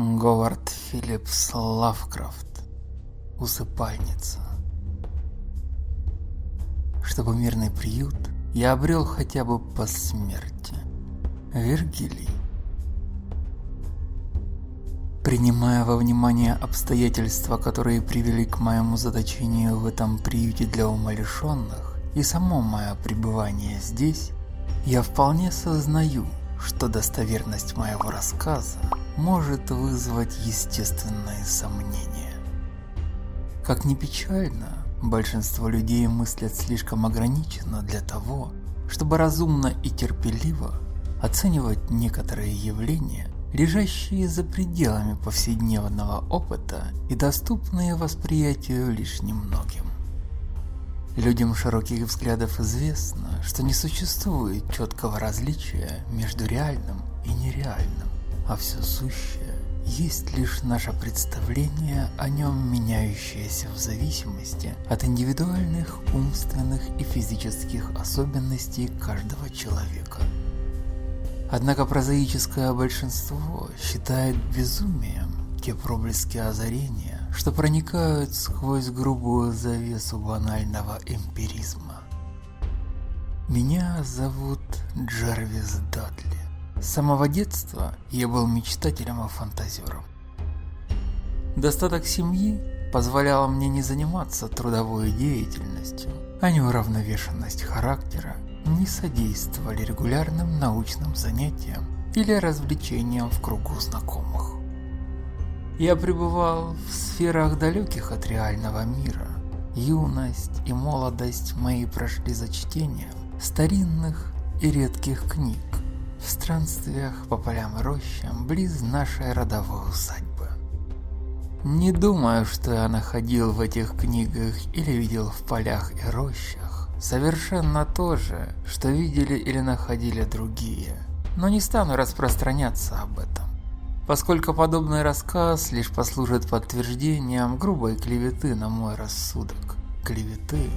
Говард Филлипс Лавкрафт. Усыпальница. Чтобы мирный приют я обрел хотя бы по смерти. Вергилий. Принимая во внимание обстоятельства, которые привели к моему заточению в этом приюте для умалишенных, и само мое пребывание здесь, я вполне сознаю, что достоверность моего рассказа может вызвать естественные сомнения. Как ни печально, большинство людей мыслят слишком ограниченно для того, чтобы разумно и терпеливо оценивать некоторые явления, лежащие за пределами повседневного опыта и доступные восприятию лишь немногим. Людям широких взглядов известно, что не существует четкого различия между реальным и нереальным, а все сущее есть лишь наше представление о нем, меняющееся в зависимости от индивидуальных умственных и физических особенностей каждого человека. Однако прозаическое большинство считает безумием те проблески озарения, что проникают сквозь грубую завесу банального эмпиризма. Меня зовут Джарвис Дадли. С самого детства я был мечтателем и фантазером. Достаток семьи позволял мне не заниматься трудовой деятельностью, а неуравновешенность характера не содействовали регулярным научным занятиям или развлечениям в кругу знакомых. Я пребывал в сферах далеких от реального мира. Юность и молодость мои прошли за чтением старинных и редких книг, в странствиях по полям и рощам близ нашей родовой усадьбы. Не думаю, что я находил в этих книгах или видел в полях и рощах совершенно то же, что видели или находили другие, но не стану распространяться об этом поскольку подобный рассказ лишь послужит подтверждением грубой клеветы на мой рассудок. Клеветы,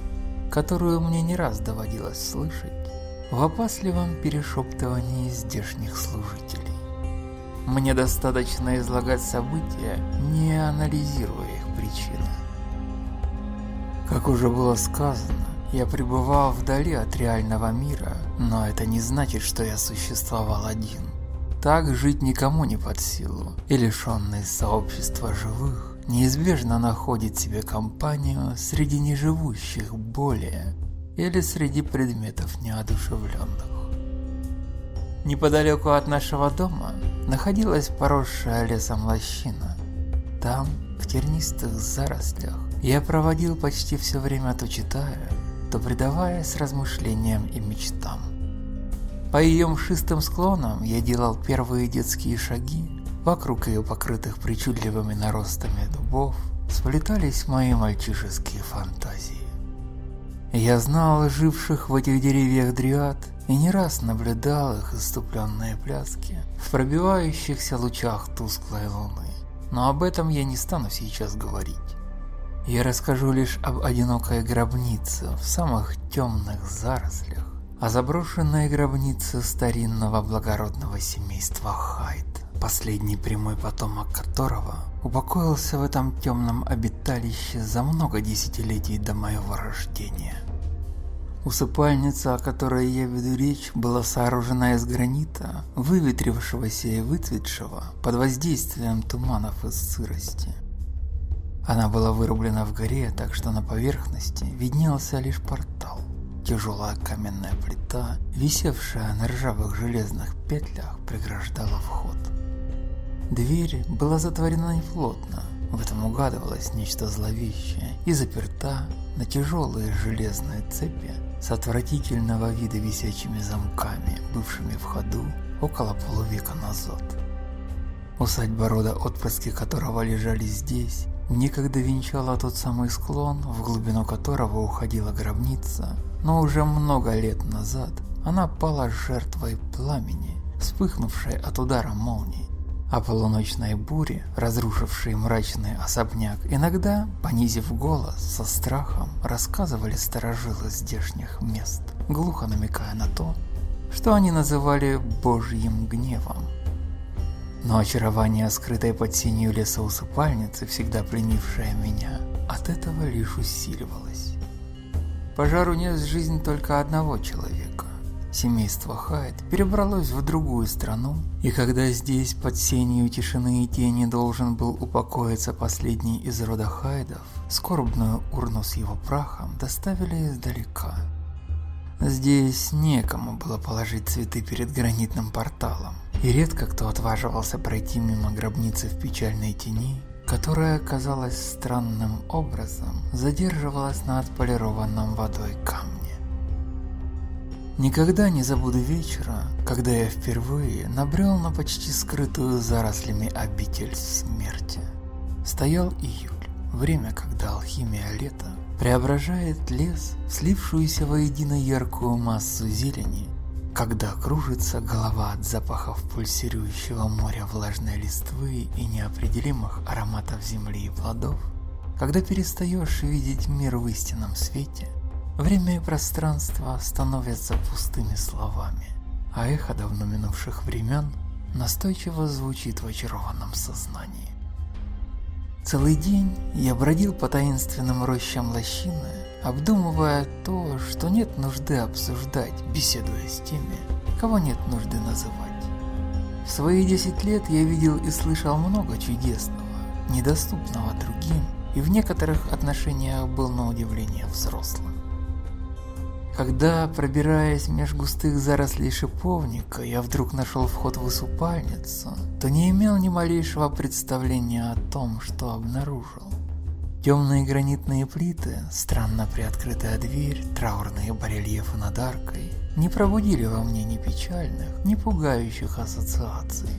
которую мне не раз доводилось слышать в опасливом перешептывании здешних служителей. Мне достаточно излагать события, не анализируя их причины. Как уже было сказано, я пребывал вдали от реального мира, но это не значит, что я существовал один. Так жить никому не под силу, и лишенный сообщества живых неизбежно находит себе компанию среди неживущих более или среди предметов неодушевленных. Неподалеку от нашего дома находилась поросшая лесом лощина. Там, в тернистых зарослях, я проводил почти все время то читая, то предаваясь размышлениям и мечтам. По ее мшистым склонам я делал первые детские шаги. Вокруг ее покрытых причудливыми наростами дубов сплетались мои мальчишеские фантазии. Я знал живших в этих деревьях дриад и не раз наблюдал их иступленные пляски в пробивающихся лучах тусклой луны. Но об этом я не стану сейчас говорить. Я расскажу лишь об одинокой гробнице в самых темных зарослях, а заброшенная гробница старинного благородного семейства Хайд, последний прямой потомок которого упокоился в этом темном обиталище за много десятилетий до моего рождения. Усыпальница, о которой я веду речь, была сооружена из гранита, выветрившегося и выцветшего под воздействием туманов из сырости. Она была вырублена в горе, так что на поверхности виднелся лишь портал. Тяжелая каменная плита, висевшая на ржавых железных петлях, преграждала вход. Дверь была затворена неплотно, в этом угадывалось нечто зловещее, и заперта на тяжелые железные цепи с отвратительного вида висячими замками, бывшими в ходу около полувека назад. Усадьба рода, отпрыски которого лежали здесь, некогда венчала тот самый склон, в глубину которого уходила гробница, но уже много лет назад она пала жертвой пламени, вспыхнувшей от удара молнии. А полуночной буре, разрушившей мрачный особняк, иногда, понизив голос, со страхом рассказывали сторожилы здешних мест, глухо намекая на то, что они называли Божьим гневом. Но очарование скрытой под сенью леса усыпальницы, всегда пленившее меня, от этого лишь усиливалось. Пожар унес жизнь только одного человека. Семейство Хайд перебралось в другую страну, и когда здесь под сенью тишины и тени должен был упокоиться последний из рода Хайдов, скорбную урну с его прахом доставили издалека. Здесь некому было положить цветы перед гранитным порталом, и редко кто отваживался пройти мимо гробницы в печальной тени, которая, казалось странным образом, задерживалась на отполированном водой камне. Никогда не забуду вечера, когда я впервые набрел на почти скрытую зарослями обитель смерти. Стоял июль, время, когда алхимия лета преображает лес в слившуюся воедино яркую массу зелени, когда кружится голова от запахов пульсирующего моря влажной листвы и неопределимых ароматов земли и плодов, когда перестаешь видеть мир в истинном свете, время и пространство становятся пустыми словами, а эхо давно минувших времен настойчиво звучит в очарованном сознании. Целый день я бродил по таинственным рощам лощины, обдумывая то, что нет нужды обсуждать, беседуя с теми, кого нет нужды называть. В свои 10 лет я видел и слышал много чудесного, недоступного другим, и в некоторых отношениях был на удивление взрослым. Когда, пробираясь меж густых зарослей шиповника, я вдруг нашел вход в усыпальницу, то не имел ни малейшего представления о том, что обнаружил. Темные гранитные плиты, странно приоткрытая дверь, траурные барельефы над аркой не пробудили во мне ни печальных, ни пугающих ассоциаций.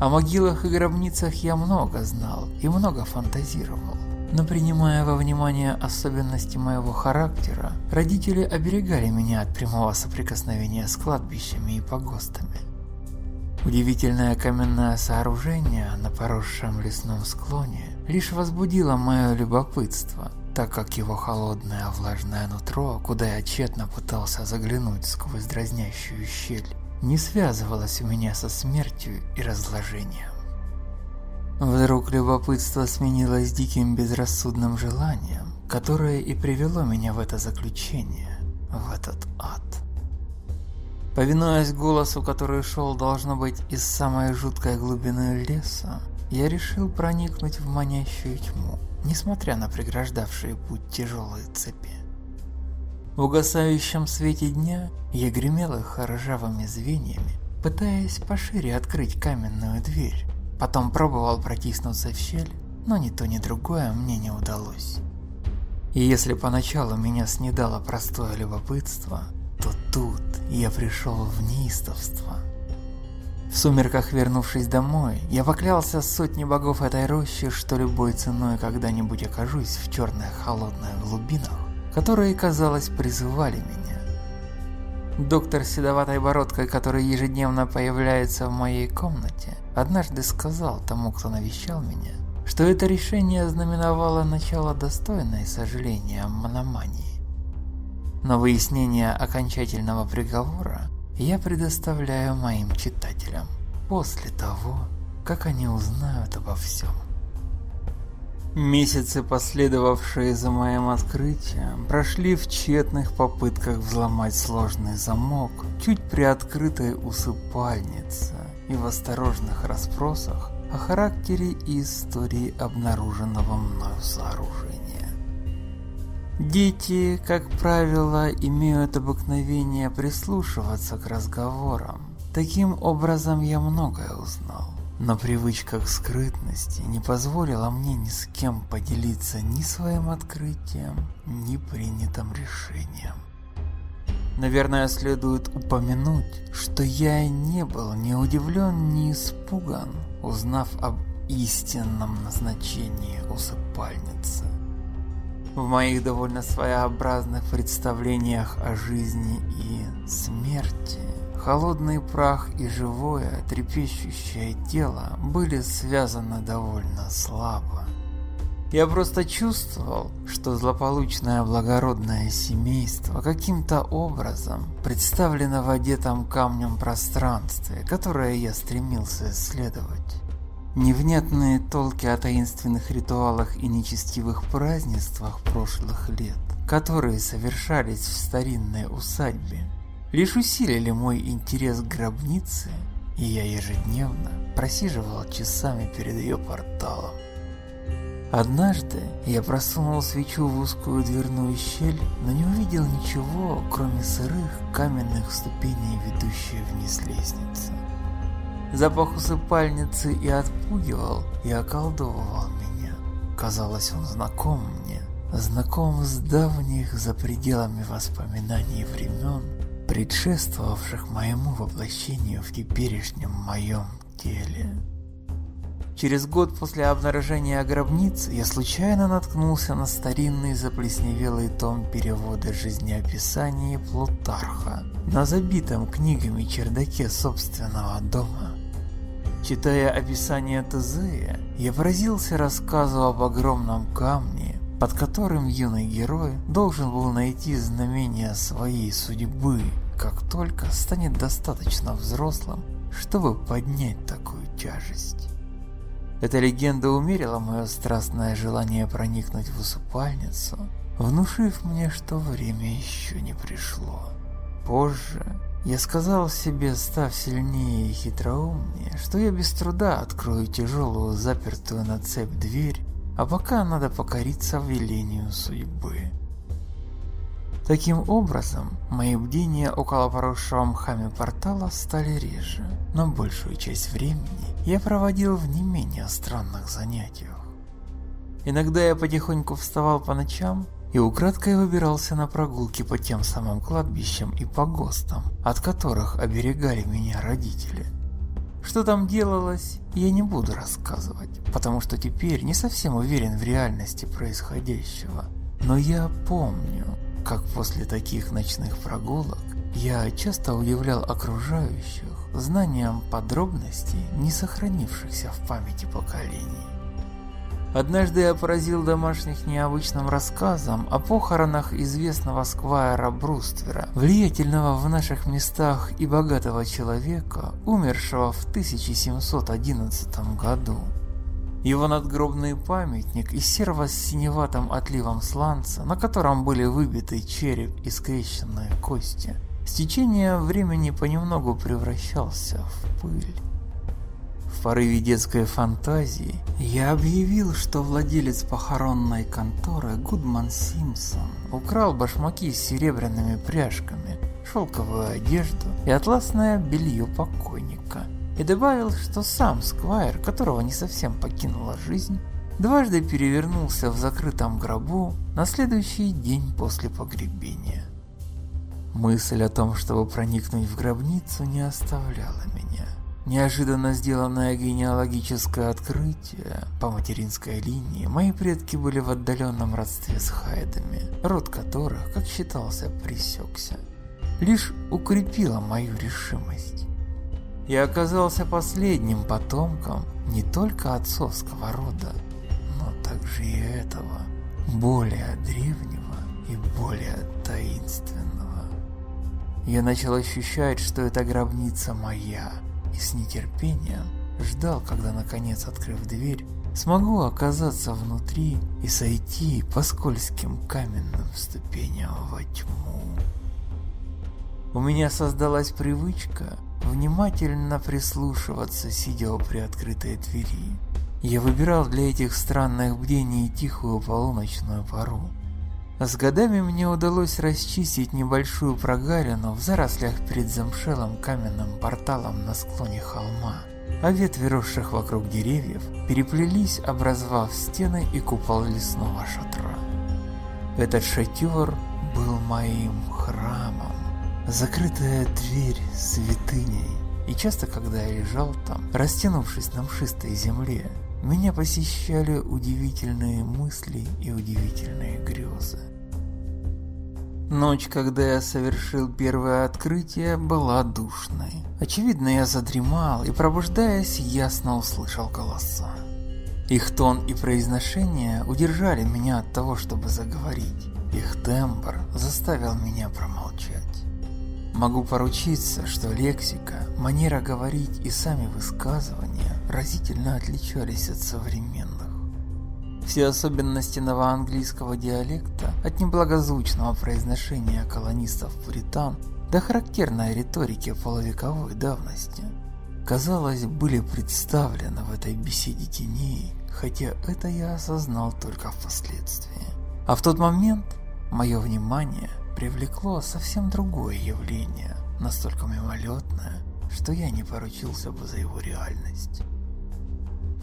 О могилах и гробницах я много знал и много фантазировал. Но принимая во внимание особенности моего характера, родители оберегали меня от прямого соприкосновения с кладбищами и погостами. Удивительное каменное сооружение на поросшем лесном склоне лишь возбудило мое любопытство, так как его холодное влажное нутро, куда я тщетно пытался заглянуть сквозь дразнящую щель, не связывалось у меня со смертью и разложением. Вдруг любопытство сменилось диким безрассудным желанием, которое и привело меня в это заключение, в этот ад. Повинуясь голосу, который шел, должно быть, из самой жуткой глубины леса, я решил проникнуть в манящую тьму, несмотря на преграждавшие путь тяжелые цепи. В угасающем свете дня я гремел их ржавыми звеньями, пытаясь пошире открыть каменную дверь, Потом пробовал протиснуться в щель, но ни то ни другое мне не удалось. И если поначалу меня снедало простое любопытство, то тут я пришел в неистовство. В сумерках, вернувшись домой, я поклялся сотни богов этой рощи, что любой ценой когда-нибудь окажусь в черных холодных глубинах, которые, казалось, призывали меня. Доктор с седоватой бородкой, который ежедневно появляется в моей комнате, однажды сказал тому, кто навещал меня, что это решение знаменовало начало достойной сожаления мономании. Но выяснение окончательного приговора я предоставляю моим читателям после того, как они узнают обо всем. Месяцы, последовавшие за моим открытием, прошли в тщетных попытках взломать сложный замок чуть приоткрытой усыпальницы и в осторожных расспросах о характере и истории обнаруженного мною сооружения. Дети, как правило, имеют обыкновение прислушиваться к разговорам. Таким образом я многое узнал. Но привычка к скрытности не позволила мне ни с кем поделиться ни своим открытием, ни принятым решением. Наверное, следует упомянуть, что я не был ни удивлен, ни испуган, узнав об истинном назначении усыпальницы. В моих довольно своеобразных представлениях о жизни и смерти Холодный прах и живое, трепещущее тело были связаны довольно слабо. Я просто чувствовал, что злополучное благородное семейство каким-то образом представлено в одетом камнем пространстве, которое я стремился исследовать. Невнятные толки о таинственных ритуалах и нечестивых празднествах прошлых лет, которые совершались в старинной усадьбе, лишь усилили мой интерес к гробнице, и я ежедневно просиживал часами перед ее порталом. Однажды я просунул свечу в узкую дверную щель, но не увидел ничего, кроме сырых каменных ступеней, ведущих вниз лестницы. Запах усыпальницы и отпугивал, и околдовывал меня. Казалось, он знаком мне, знаком с давних за пределами воспоминаний времен, предшествовавших моему воплощению в теперешнем моем теле. Через год после обнаружения гробницы я случайно наткнулся на старинный заплесневелый том перевода жизнеописаний Плутарха на забитом книгами чердаке собственного дома. Читая описание Тезея, я поразился рассказу об огромном камне, под которым юный герой должен был найти знамение своей судьбы, как только станет достаточно взрослым, чтобы поднять такую тяжесть. Эта легенда умерила мое страстное желание проникнуть в усыпальницу, внушив мне, что время еще не пришло. Позже я сказал себе, став сильнее и хитроумнее, что я без труда открою тяжелую запертую на цепь дверь, а пока надо покориться велению судьбы. Таким образом, мои бдения около поросшего мхами портала стали реже, но большую часть времени я проводил в не менее странных занятиях. Иногда я потихоньку вставал по ночам и украдкой выбирался на прогулки по тем самым кладбищам и погостам, от которых оберегали меня родители. Что там делалось, я не буду рассказывать, потому что теперь не совсем уверен в реальности происходящего. Но я помню, как после таких ночных прогулок я часто удивлял окружающих знанием подробностей, не сохранившихся в памяти поколений. Однажды я поразил домашних необычным рассказом о похоронах известного сквайра Бруствера, влиятельного в наших местах и богатого человека, умершего в 1711 году. Его надгробный памятник из серо-синеватым отливом сланца, на котором были выбиты череп и скрещенные кости, с течением времени понемногу превращался в пыль. Порыве детской фантазии я объявил, что владелец похоронной конторы Гудман Симпсон украл башмаки с серебряными пряжками, шелковую одежду и атласное белье покойника – и добавил, что сам Сквайр, которого не совсем покинула жизнь, дважды перевернулся в закрытом гробу на следующий день после погребения. Мысль о том, чтобы проникнуть в гробницу, не оставляла. Неожиданно сделанное генеалогическое открытие по материнской линии, мои предки были в отдаленном родстве с Хайдами, род которых, как считался, пресекся. Лишь укрепило мою решимость. Я оказался последним потомком не только отцовского рода, но также и этого, более древнего и более таинственного. Я начал ощущать, что эта гробница моя, и с нетерпением ждал, когда наконец, открыв дверь, смогу оказаться внутри и сойти по скользким каменным ступеням во тьму. У меня создалась привычка внимательно прислушиваться, сидя у приоткрытой двери. Я выбирал для этих странных бдений тихую полуночную пару. С годами мне удалось расчистить небольшую прогалину в зарослях перед замшелым каменным порталом на склоне холма, а ветви, росших вокруг деревьев, переплелись, образовав стены и купол лесного шатра. Этот шатер был моим храмом. Закрытая дверь святыней. И часто, когда я лежал там, растянувшись на мшистой земле, меня посещали удивительные мысли и удивительные грезы. Ночь, когда я совершил первое открытие, была душной. Очевидно, я задремал и, пробуждаясь, ясно услышал голоса. Их тон и произношение удержали меня от того, чтобы заговорить. Их тембр заставил меня промолчать. Могу поручиться, что лексика, манера говорить и сами высказывания разительно отличались от современных. Все особенности новоанглийского диалекта, от неблагозвучного произношения колонистов-пуритан до характерной риторики полувековой давности, казалось, были представлены в этой беседе теней, хотя это я осознал только впоследствии. А в тот момент мое внимание привлекло совсем другое явление, настолько мимолетное, что я не поручился бы за его реальность.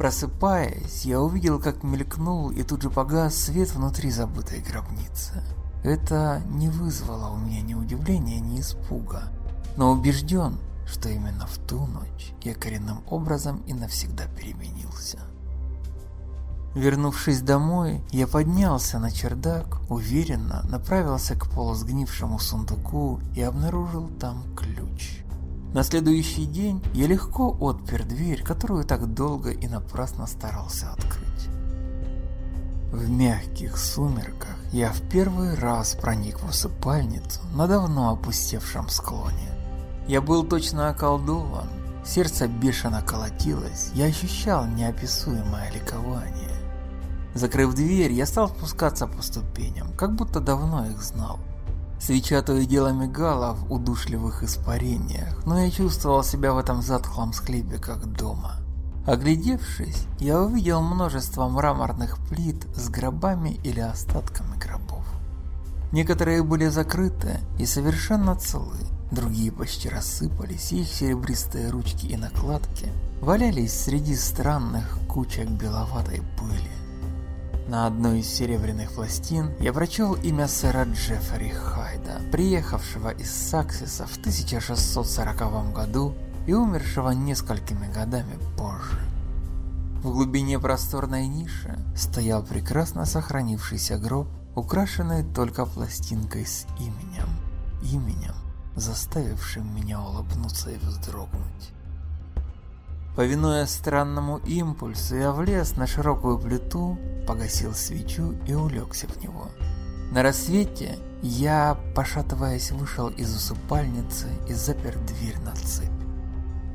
Просыпаясь, я увидел, как мелькнул и тут же погас свет внутри забытой гробницы. Это не вызвало у меня ни удивления, ни испуга, но убежден, что именно в ту ночь я коренным образом и навсегда переменился. Вернувшись домой, я поднялся на чердак, уверенно направился к полусгнившему сундуку и обнаружил там ключ. На следующий день я легко отпер дверь, которую так долго и напрасно старался открыть. В мягких сумерках я в первый раз проник в усыпальницу на давно опустевшем склоне. Я был точно околдован, сердце бешено колотилось, я ощущал неописуемое ликование. Закрыв дверь, я стал спускаться по ступеням, как будто давно их знал. Свеча то и дело мигала в удушливых испарениях, но я чувствовал себя в этом затхлом склепе как дома. Оглядевшись, я увидел множество мраморных плит с гробами или остатками гробов. Некоторые были закрыты и совершенно целы, другие почти рассыпались, и их серебристые ручки и накладки валялись среди странных кучек беловатой пыли. На одной из серебряных пластин я прочел имя сэра Джеффри Хайда, приехавшего из Саксиса в 1640 году и умершего несколькими годами позже. В глубине просторной ниши стоял прекрасно сохранившийся гроб, украшенный только пластинкой с именем, именем, заставившим меня улыбнуться и вздрогнуть. Повинуя странному импульсу, я влез на широкую плиту, погасил свечу и улегся в него. На рассвете я, пошатываясь, вышел из усыпальницы и запер дверь на цепь.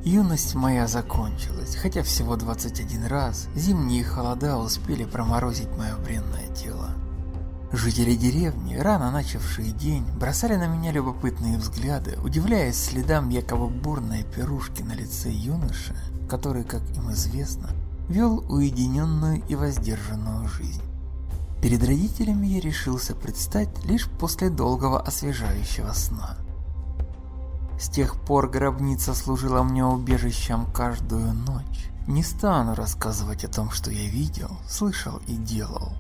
Юность моя закончилась, хотя всего 21 раз зимние холода успели проморозить мое бренное тело. Жители деревни, рано начавшие день, бросали на меня любопытные взгляды, удивляясь следам якобы бурной пирушки на лице юноши, который, как им известно, вел уединенную и воздержанную жизнь. Перед родителями я решился предстать лишь после долгого освежающего сна. С тех пор гробница служила мне убежищем каждую ночь. Не стану рассказывать о том, что я видел, слышал и делал.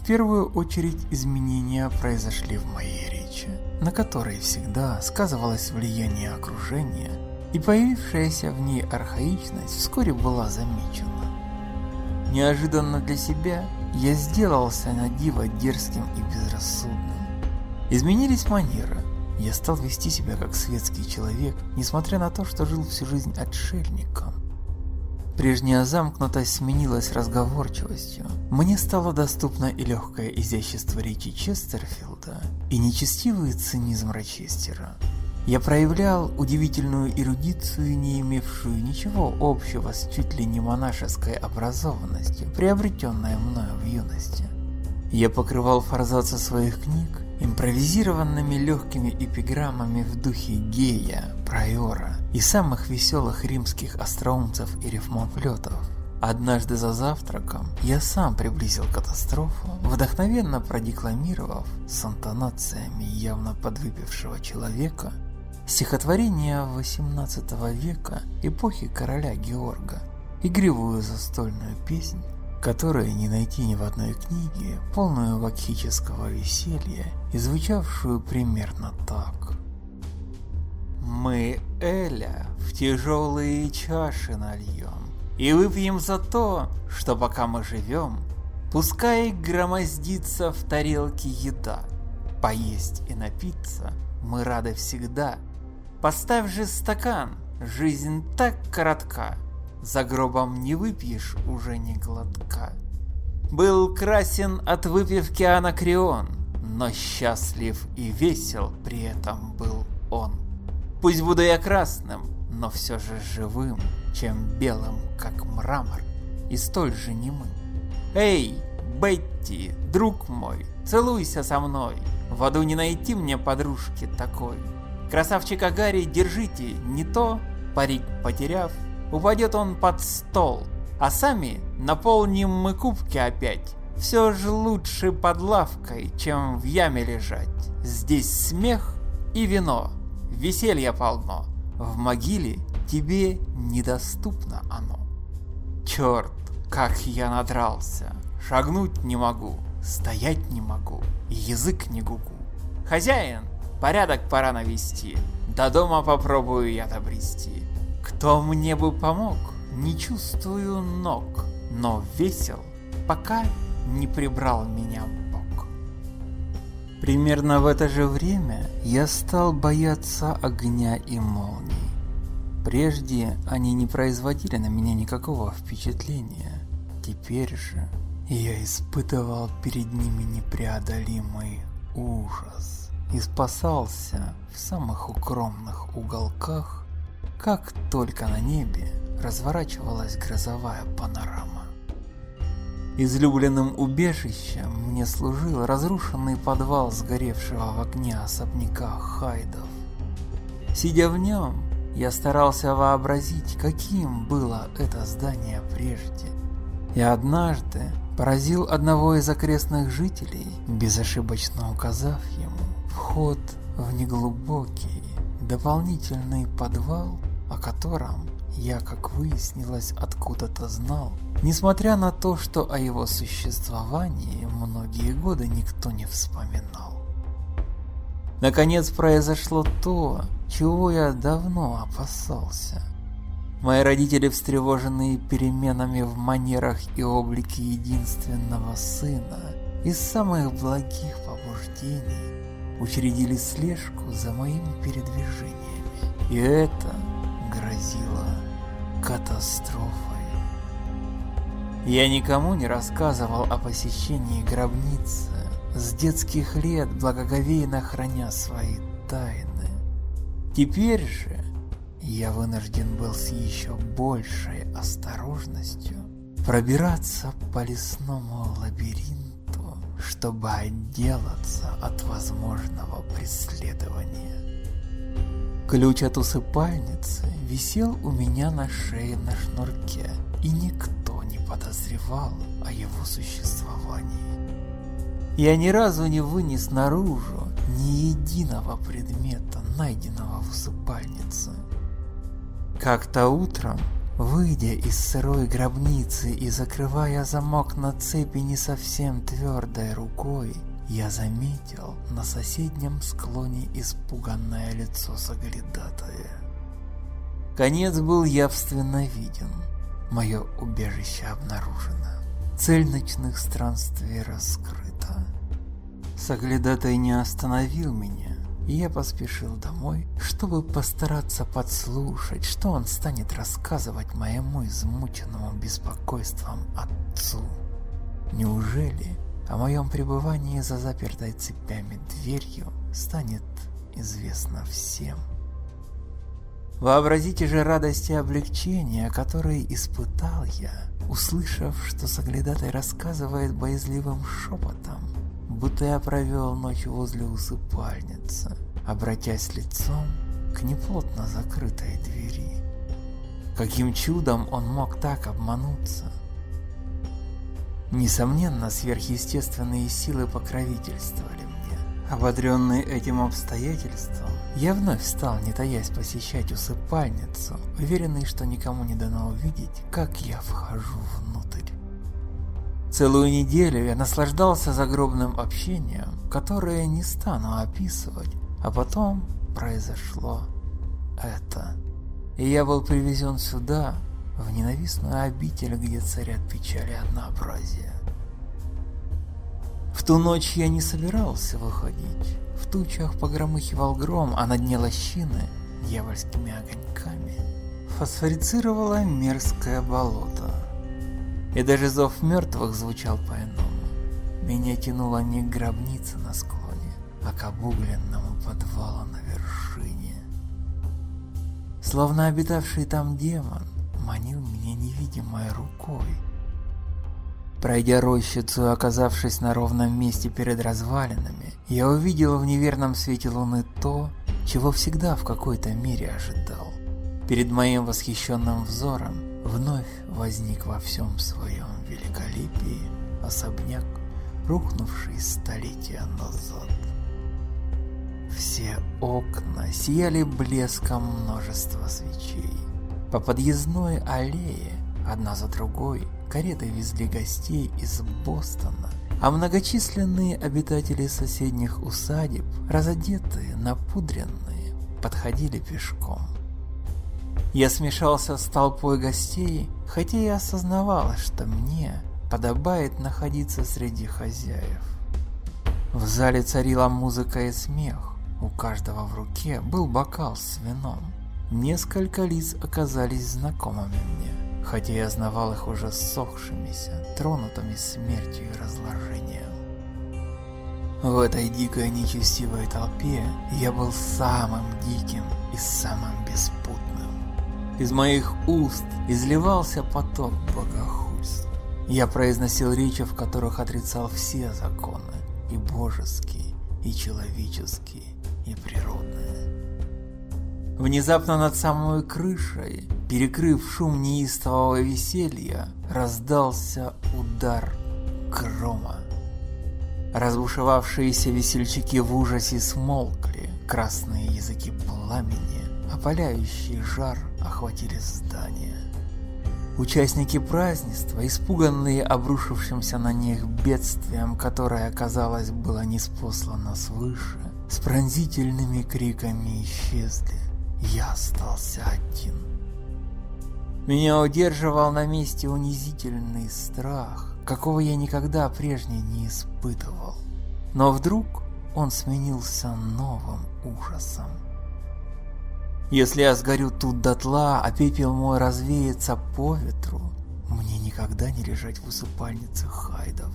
В первую очередь изменения произошли в моей речи, на которой всегда сказывалось влияние окружения и появившаяся в ней архаичность вскоре была замечена. Неожиданно для себя я сделался на диво дерзким и безрассудным. Изменились манеры. Я стал вести себя как светский человек, несмотря на то, что жил всю жизнь отшельником. Прежняя замкнутость сменилась разговорчивостью. Мне стало доступно и легкое изящество речи Честерфилда, и нечестивый цинизм Рочестера. Я проявлял удивительную эрудицию, не имевшую ничего общего с чуть ли не монашеской образованностью, приобретенной мною в юности. Я покрывал форзацы своих книг импровизированными легкими эпиграммами в духе Гея, Прайора и самых веселых римских остроумцев и рифмоплетов. Однажды за завтраком я сам приблизил катастрофу, вдохновенно продекламировав с интонациями явно подвыпившего человека Стихотворение XVIII века эпохи короля Георга, игривую застольную песнь, которую не найти ни в одной книге, полную вакхического веселья и звучавшую примерно так. Мы Эля в тяжелые чаши нальем и выпьем за то, что пока мы живем, пускай громоздится в тарелке еда, поесть и напиться мы рады всегда – Поставь же стакан, жизнь так коротка. за гробом не выпьешь уже ни глотка. Был красен от выпивки анакреон, но счастлив и весел при этом был он. Пусть буду я красным, но все же живым, чем белым, как мрамор, и столь же немым. Эй, Бетти, друг мой, целуйся со мной, в аду не найти мне подружки такой. Красавчика Гарри держите, не то, парик потеряв, упадет он под стол, а сами наполним мы кубки опять. Все же лучше под лавкой, чем в яме лежать. Здесь смех и вино, веселья полно. В могиле тебе недоступно оно. Черт, как я надрался. Шагнуть не могу, стоять не могу, язык не гугу. Хозяин, порядок пора навести, до дома попробую я добрести. Кто мне бы помог, не чувствую ног, но весел, пока не прибрал меня Бог. Примерно в это же время я стал бояться огня и молний. Прежде они не производили на меня никакого впечатления. Теперь же я испытывал перед ними непреодолимый ужас и спасался в самых укромных уголках, как только на небе разворачивалась грозовая панорама. Излюбленным убежищем мне служил разрушенный подвал сгоревшего в огне особняка Хайдов. Сидя в нем, я старался вообразить, каким было это здание прежде. И однажды поразил одного из окрестных жителей, безошибочно указав ему вход в неглубокий дополнительный подвал, о котором я, как выяснилось, откуда-то знал, несмотря на то, что о его существовании многие годы никто не вспоминал. Наконец произошло то, чего я давно опасался. Мои родители, встревоженные переменами в манерах и облике единственного сына, из самых благих побуждений учредили слежку за моими передвижениями. И это грозило катастрофой. Я никому не рассказывал о посещении гробницы, с детских лет благоговейно храня свои тайны. Теперь же я вынужден был с еще большей осторожностью пробираться по лесному лабиринту, чтобы отделаться от возможного преследования. Ключ от усыпальницы висел у меня на шее на шнурке, и никто не подозревал о его существовании. Я ни разу не вынес наружу ни единого предмета, найденного в усыпальнице. Как-то утром, выйдя из сырой гробницы и закрывая замок на цепи не совсем твердой рукой, я заметил на соседнем склоне испуганное лицо соглядатая. Конец был явственно виден. Мое убежище обнаружено. Цель ночных странствий раскрыта. Соглядатай не остановил меня, и я поспешил домой, чтобы постараться подслушать, что он станет рассказывать моему измученному беспокойством отцу. Неужели о моем пребывании за запертой цепями дверью станет известно всем? Вообразите же радость и облегчение, которые испытал я, услышав, что соглядатай рассказывает боязливым шепотом, будто я провел ночь возле усыпальницы, обратясь лицом к неплотно закрытой двери. Каким чудом он мог так обмануться? Несомненно, сверхъестественные силы покровительствовали мне. Ободренный этим обстоятельством, я вновь стал, не таясь, посещать усыпальницу, уверенный, что никому не дано увидеть, как я вхожу внутрь. Целую неделю я наслаждался загробным общением, которое не стану описывать, а потом произошло это. И я был привезен сюда, в ненавистную обитель, где царят печали однообразия. В ту ночь я не собирался выходить. В тучах погромыхивал гром, а на дне лощины дьявольскими огоньками фосфорицировало мерзкое болото. И даже зов мертвых звучал по-иному. Меня тянуло не к гробнице на склоне, а к обугленному подвалу на вершине. Словно обитавший там демон, манил меня невидимой рукой. Пройдя рощицу и оказавшись на ровном месте перед развалинами, я увидел в неверном свете луны то, чего всегда в какой-то мере ожидал. Перед моим восхищенным взором вновь возник во всем своем великолепии особняк, рухнувший столетия назад. Все окна сияли блеском множества свечей. По подъездной аллее, одна за другой, кареты везли гостей из Бостона, а многочисленные обитатели соседних усадеб, разодетые, напудренные, подходили пешком. Я смешался с толпой гостей, хотя и осознавал, что мне подобает находиться среди хозяев. В зале царила музыка и смех, у каждого в руке был бокал с вином. Несколько лиц оказались знакомыми мне, хотя я знавал их уже ссохшимися, тронутыми смертью и разложением. В этой дикой нечестивой толпе я был самым диким и самым беспутным. Из моих уст изливался поток богохульств. Я произносил речи, в которых отрицал все законы, и божеские, и человеческие, и природные. Внезапно над самой крышей, перекрыв шум неистового веселья, раздался удар грома. Разбушевавшиеся весельчаки в ужасе смолкли, красные языки пламени, опаляющий жар охватили здание. Участники празднества, испуганные обрушившимся на них бедствием, которое, казалось, было неспослано свыше, с пронзительными криками исчезли. Я остался один. Меня удерживал на месте унизительный страх, какого я никогда прежде не испытывал. Но вдруг он сменился новым ужасом. Если я сгорю тут дотла, а пепел мой развеется по ветру, мне никогда не лежать в усыпальнице хайдов.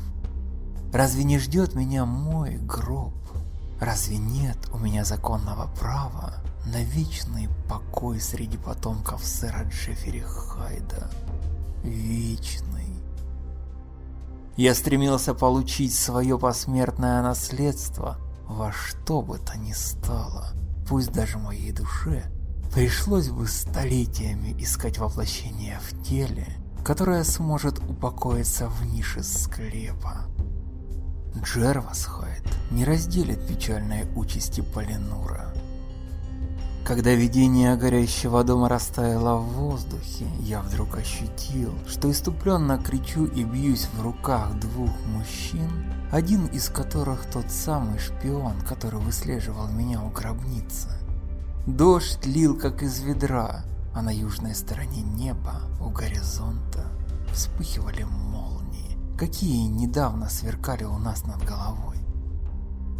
Разве не ждет меня мой гроб? Разве нет у меня законного права на вечный покой среди потомков сэра Джеффери Хайда? Вечный. Я стремился получить свое посмертное наследство во что бы то ни стало, пусть даже моей душе Пришлось бы столетиями искать воплощение в теле, которое сможет упокоиться в нише склепа. Джервасхайт не разделит печальной участи Полинура. Когда видение горящего дома растаяло в воздухе, я вдруг ощутил, что иступленно кричу и бьюсь в руках двух мужчин, один из которых тот самый шпион, который выслеживал меня у гробницы. Дождь лил как из ведра, а на южной стороне неба, у горизонта, вспыхивали молнии, какие недавно сверкали у нас над головой.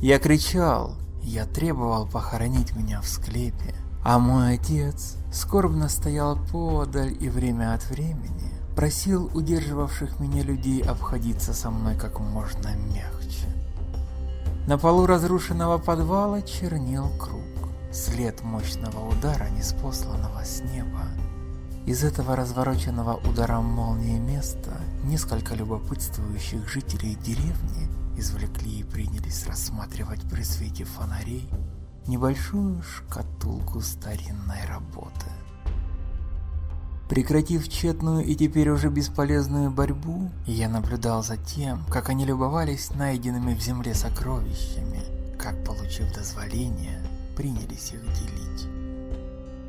Я кричал, я требовал похоронить меня в склепе, а мой отец скорбно стоял подаль и время от времени просил удерживавших меня людей обходиться со мной как можно мягче. На полу разрушенного подвала чернел круг след мощного удара, неспосланного с неба. Из этого развороченного ударом молнии места несколько любопытствующих жителей деревни извлекли и принялись рассматривать при свете фонарей небольшую шкатулку старинной работы. Прекратив тщетную и теперь уже бесполезную борьбу, я наблюдал за тем, как они любовались найденными в земле сокровищами, как, получив дозволение, принялись их делить.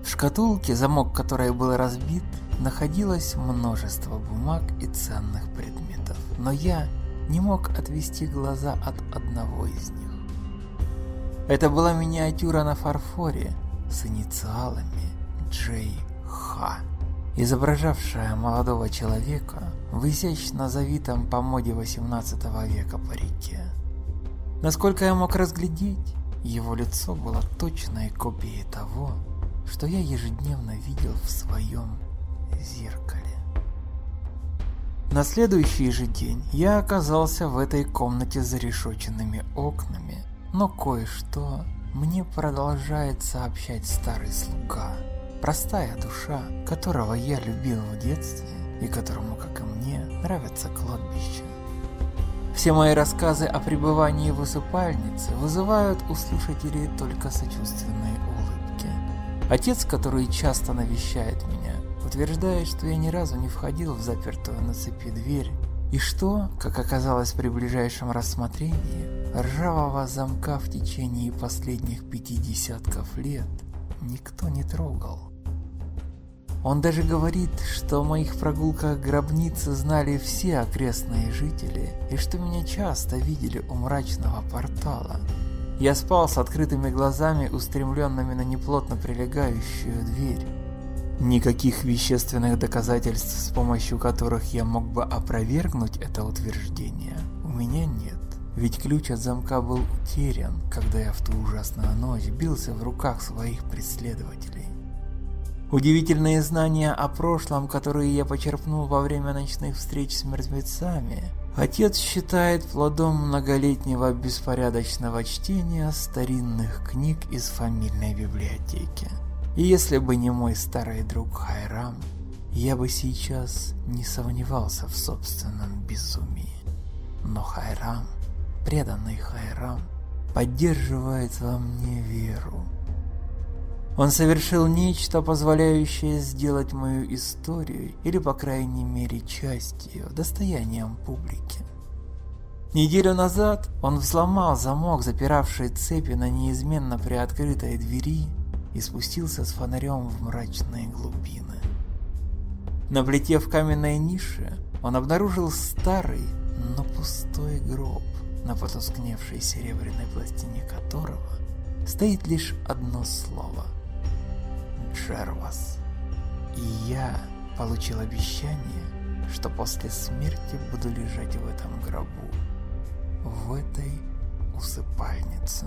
В шкатулке, замок которой был разбит, находилось множество бумаг и ценных предметов, но я не мог отвести глаза от одного из них. Это была миниатюра на фарфоре с инициалами Джей Х, изображавшая молодого человека в изящно завитом по моде 18 века парике. Насколько я мог разглядеть, его лицо было точной копией того, что я ежедневно видел в своем зеркале. На следующий же день я оказался в этой комнате с зарешоченными окнами, но кое-что мне продолжает сообщать старый слуга, простая душа, которого я любил в детстве и которому, как и мне, нравится кладбище. Все мои рассказы о пребывании в усыпальнице вызывают у слушателей только сочувственные улыбки. Отец, который часто навещает меня, утверждает, что я ни разу не входил в запертую на цепи дверь, и что, как оказалось при ближайшем рассмотрении, ржавого замка в течение последних пяти десятков лет никто не трогал. Он даже говорит, что о моих прогулках гробницы знали все окрестные жители, и что меня часто видели у мрачного портала. Я спал с открытыми глазами, устремленными на неплотно прилегающую дверь. Никаких вещественных доказательств, с помощью которых я мог бы опровергнуть это утверждение, у меня нет. Ведь ключ от замка был утерян, когда я в ту ужасную ночь бился в руках своих преследователей. Удивительные знания о прошлом, которые я почерпнул во время ночных встреч с мертвецами, отец считает плодом многолетнего беспорядочного чтения старинных книг из фамильной библиотеки. И если бы не мой старый друг Хайрам, я бы сейчас не сомневался в собственном безумии. Но Хайрам, преданный Хайрам, поддерживает во мне веру. Он совершил нечто, позволяющее сделать мою историю, или по крайней мере часть ее, достоянием публики. Неделю назад он взломал замок, запиравший цепи на неизменно приоткрытой двери, и спустился с фонарем в мрачные глубины. На плите в каменной нише он обнаружил старый, но пустой гроб, на потускневшей серебряной пластине которого стоит лишь одно слово – Джервас. И я получил обещание, что после смерти буду лежать в этом гробу, в этой усыпальнице.